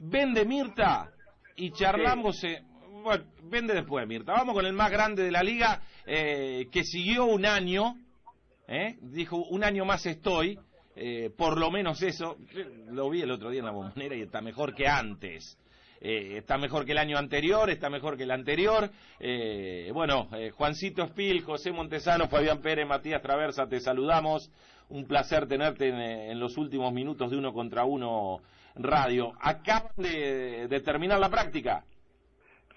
vende Mirta y charlamos... eh, bueno, vende después Mirta. Vamos con el más grande de la liga, eh, que siguió un año, ¿eh? dijo, un año más estoy, eh, por lo menos eso. Lo vi el otro día en la bombonera y está mejor que antes. Eh, está mejor que el año anterior, está mejor que el anterior. Eh, bueno, eh, Juancito Espil, José Montesano, Fabián Pérez, Matías Traversa, te saludamos. Un placer tenerte en, eh, los últimos minutos de Uno contra Uno Radio. Acaban de, terminar la práctica.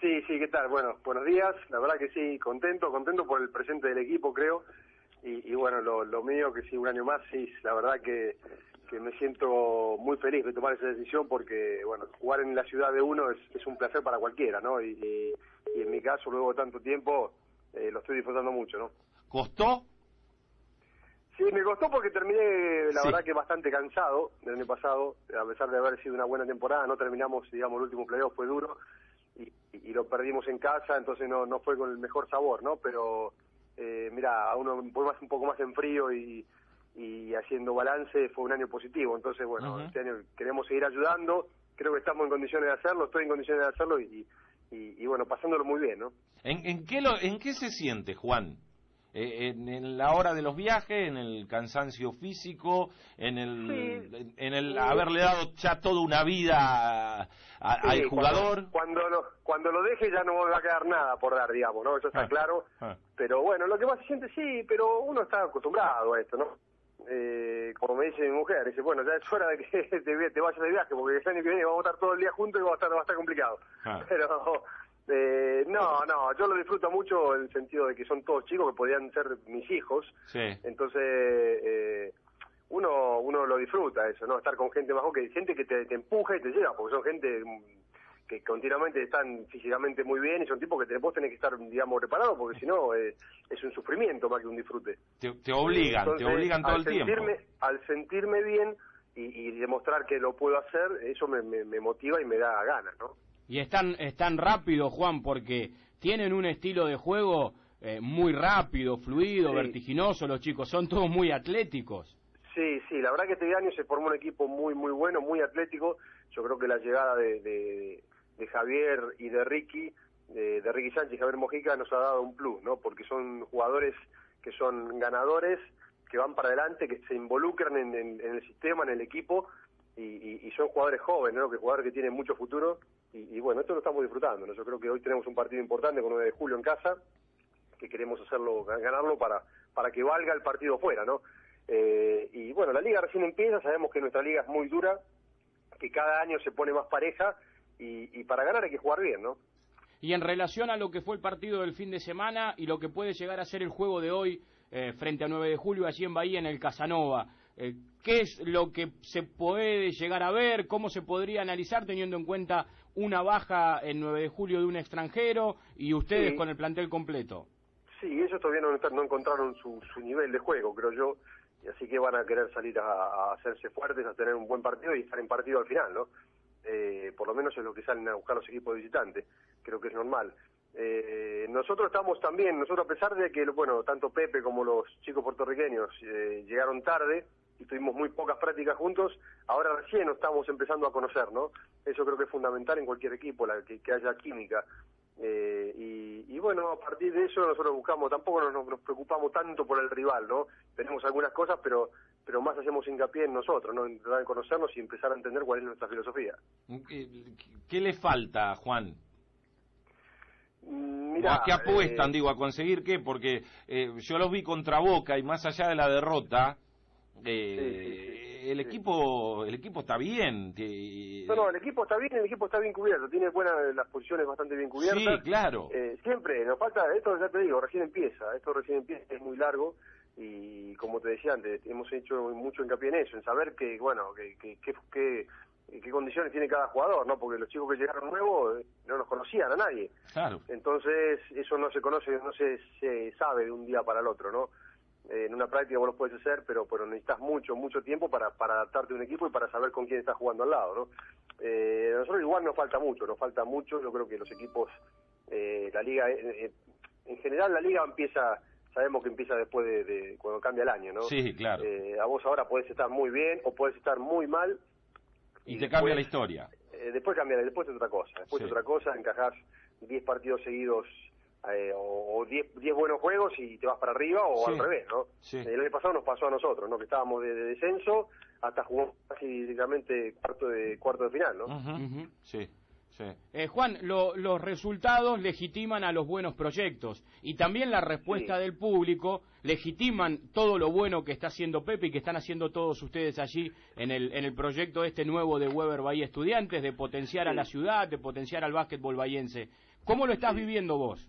Sí, sí, ¿qué tal? Bueno, buenos días. La verdad que sí, contento, contento por el presente del equipo, creo. Y, bueno, lo mío, que sí, un año más, sí, la verdad que, que me siento muy feliz de tomar esa decisión porque, bueno, jugar en la ciudad de uno es, es un placer para cualquiera, ¿no? Y, y, y en mi caso, luego de tanto tiempo, eh, lo estoy disfrutando mucho, ¿no? ¿Costó? Sí, me costó porque terminé, la Sí. verdad que bastante cansado del año pasado, a pesar de haber sido una buena temporada, no terminamos, digamos, el último playoff fue duro y, y lo perdimos en casa, entonces no, no fue con el mejor sabor, ¿no? Pero, eh, mira, a uno un poco más, un poco más en frío y, y haciendo balance fue un año positivo, entonces, bueno, este año queremos seguir ayudando, creo que estamos en condiciones de hacerlo, estoy en condiciones de hacerlo y, y, y bueno, pasándolo muy bien, ¿no? ¿En, en qué, lo, ¿En qué se siente, Juan? Eh, en, en la hora de los viajes, en el cansancio físico, en el, Sí. en, en el Sí. haberle dado ya toda una vida a- a- al jugador. Cuando, cuando lo, cuando lo deje ya no va a quedar nada por dar, digamos, ¿no? Eso está Ah, claro. ah. Pero bueno, lo que más se siente sí, pero uno está acostumbrado a esto, ¿no? Eh, como me dice mi mujer, dice, bueno, ya es hora de que te, vayas de viaje, porque el año que viene vamos a estar todo el día juntos y va a estar, va a estar complicado. Ah. Pero, eh, no, no, yo lo disfruto mucho en el sentido de que son todos chicos que podrían ser mis hijos, Sí. entonces, eh, uno uno lo disfruta eso, ¿no? Estar con gente más joven, que gente que te, te empuja y te lleva, porque son gente que continuamente están físicamente muy bien y son tipos que vos tenés que estar, digamos, preparado, porque si no eh, es un sufrimiento más que un disfrute. Te, te obligan, Entonces, te obligan todo el tiempo. Al sentirme bien y, y demostrar que lo puedo hacer, eso me, me, me motiva y me da ganas, ¿no? Y están, están rápido, Juan, porque tienen un estilo de juego eh, muy rápido, fluido, Sí. vertiginoso los chicos, son todos muy atléticos. Sí, sí, la verdad que este año se formó un equipo muy, muy bueno, muy atlético. Yo creo que la llegada de, Javier y de Ricky, de, Ricky Sánchez y Javier Mojica nos ha dado un plus, ¿no? Porque son jugadores que son ganadores, que van para adelante, que se involucran en, el sistema, en el equipo, y, son jugadores jóvenes, ¿no? Que jugadores que tienen mucho futuro. Y, y bueno, esto lo estamos disfrutando, ¿no? Yo creo que hoy tenemos un partido importante con 9 de julio en casa, que queremos hacerlo ganarlo para para que valga el partido fuera, ¿no? Eh, la liga recién empieza, sabemos que nuestra liga es muy dura, que cada año se pone más pareja y, y para ganar hay que jugar bien, ¿no? Y en relación a lo que fue el partido del fin de semana y lo que puede llegar a ser el juego de hoy eh, frente a 9 de julio allí en Bahía, en el Casanova, eh, ¿qué es lo que se puede llegar a ver? ¿Cómo se podría analizar teniendo en cuenta una baja en 9 de julio de un extranjero y ustedes Sí. con el plantel completo? Sí, ellos todavía no, no encontraron su, su nivel de juego, creo yo, y así que van a querer salir a, hacerse fuertes, a tener un buen partido y estar en partido al final, ¿no? Eh, por lo menos es lo que salen a buscar los equipos visitantes, creo que es normal. Eh, nosotros estamos también, nosotros a pesar de que, bueno, tanto Pepe como los chicos puertorriqueños eh, llegaron tarde y tuvimos muy pocas prácticas juntos, ahora recién nos estamos empezando a conocer, ¿no? Eso creo que es fundamental en cualquier equipo, la, que, haya química. Eh, y bueno, a partir de eso nosotros buscamos, tampoco nos, nos preocupamos tanto por el rival, ¿no? Tenemos algunas cosas, pero pero más hacemos hincapié en nosotros, ¿no? En tratar de conocernos y empezar a entender cuál es nuestra filosofía. ¿Qué, qué le falta, Juan? Mm, ¿O Mirá, ¿A qué apuestan, eh, digo, a conseguir qué? Porque eh, yo los vi contra Boca y más allá de la derrota, eh, Sí, sí, sí, el equipo el equipo está bien. que- No, no, el equipo está bien, el equipo está bien cubierto, tiene buenas las posiciones bastante bien cubiertas. Sí, claro. Eh, siempre, nos falta, esto ya te digo, recién empieza, esto recién empieza, es muy largo y como te decía antes, hemos hecho mucho hincapié en eso, en saber que, bueno, que, que, que, que- qué condiciones tiene cada jugador, ¿no? Porque los chicos que llegaron nuevos eh, no nos conocían a nadie. Claro. Entonces, eso no se conoce, no se, se sabe de un día para el otro, ¿no? Eh, en una práctica vos lo puedes hacer, pero, pero necesitas mucho, mucho tiempo para, para adaptarte a un equipo y para saber con quién estás jugando al lado, ¿no? Eh, a nosotros igual nos falta mucho, nos falta mucho, yo creo que los equipos, eh, la liga, eh, eh, en general la liga empieza, sabemos que empieza después de, de cuando cambia el año, ¿no? Sí, claro. A vos ahora podés estar muy bien o podés estar muy mal. y te cambia la historia. Después cambia, después es otra cosa. Después Sí. es otra cosa, encajás 10 partidos seguidos eh, o 10 10 buenos juegos y te vas para arriba o Sí. al revés, ¿no? Sí. El año pasado nos pasó a nosotros, ¿no? Que estábamos de, de descenso hasta jugar básicamente cuarto de cuarto de final, ¿no? Sí, sí. Eh, Juan, lo- los resultados legitiman a los buenos proyectos y también la respuesta Sí. del público legitiman todo lo bueno que está haciendo Pepe y que están haciendo todos ustedes allí en el, en el proyecto este nuevo de Weber Bahía Estudiantes, de potenciar a la ciudad, de potenciar al básquetbol bahiense. ¿Cómo lo estás viviendo vos?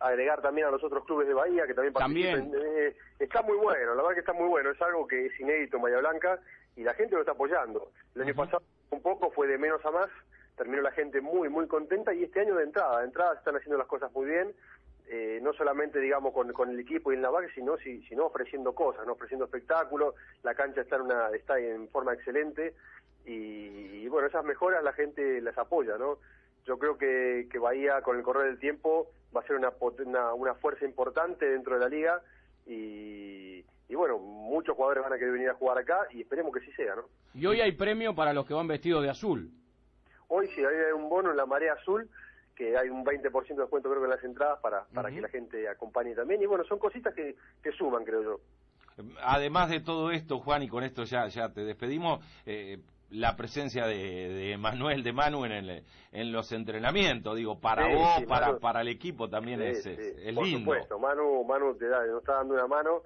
Agregar también a los otros clubes de Bahía que también También. participen. Eh, está muy bueno, la verdad que está muy bueno, es algo que es inédito en Bahía Blanca y la gente lo está apoyando. El año pasado un poco fue de menos a más, terminó la gente muy, muy contenta y este año de entrada, de entrada se están haciendo las cosas muy bien, eh, no solamente digamos con, con el equipo y en la base, sino, si- sino ofreciendo cosas, no ofreciendo espectáculos, la cancha está en, una, está en forma excelente y, y, bueno, esas mejoras la gente las apoya, ¿no? Yo creo que, que Bahía con el correr del tiempo va a ser una, una, una fuerza importante dentro de la liga y, y bueno, muchos jugadores van a querer venir a jugar acá y esperemos que sí sea, ¿no? Y hoy hay premio para los que van vestidos de azul. Hoy sí hay un bono en la marea azul que hay un 20% de descuento creo que en las entradas para, para que la gente acompañe también y bueno, son cositas que, que suman creo yo. Además de todo esto, Juan, y con esto ya, ya te despedimos, eh, la presencia de, de Manuel, de Manu en, el, en los entrenamientos, digo, para Sí, vos, sí, para, Manu. para el equipo también Sí, es, es, por lindo. supuesto, Manu, Manu te da, nos está dando una mano,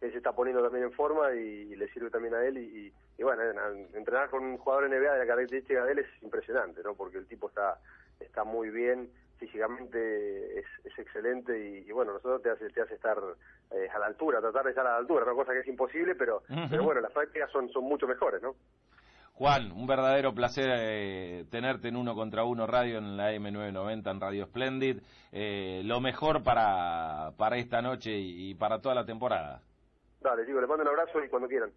él se está poniendo también en forma y, y le sirve también a él y, y- y bueno, en- en- entrenar con un jugador NBA de la característica de él es impresionante, ¿no? Porque el tipo está está muy bien, físicamente es, es excelente y, y bueno, nosotros te hace, te hace estar eh, a la altura, tratar de estar a la altura, una cosa que es imposible, pero, pero bueno, las prácticas son, son mucho mejores, ¿no? Juan, un verdadero placer eh, tenerte en Uno contra Uno Radio en la M990 en Radio Splendid. Eh, lo mejor para, para esta noche y, para toda la temporada. Dale, chicos, les mando un abrazo y cuando quieran.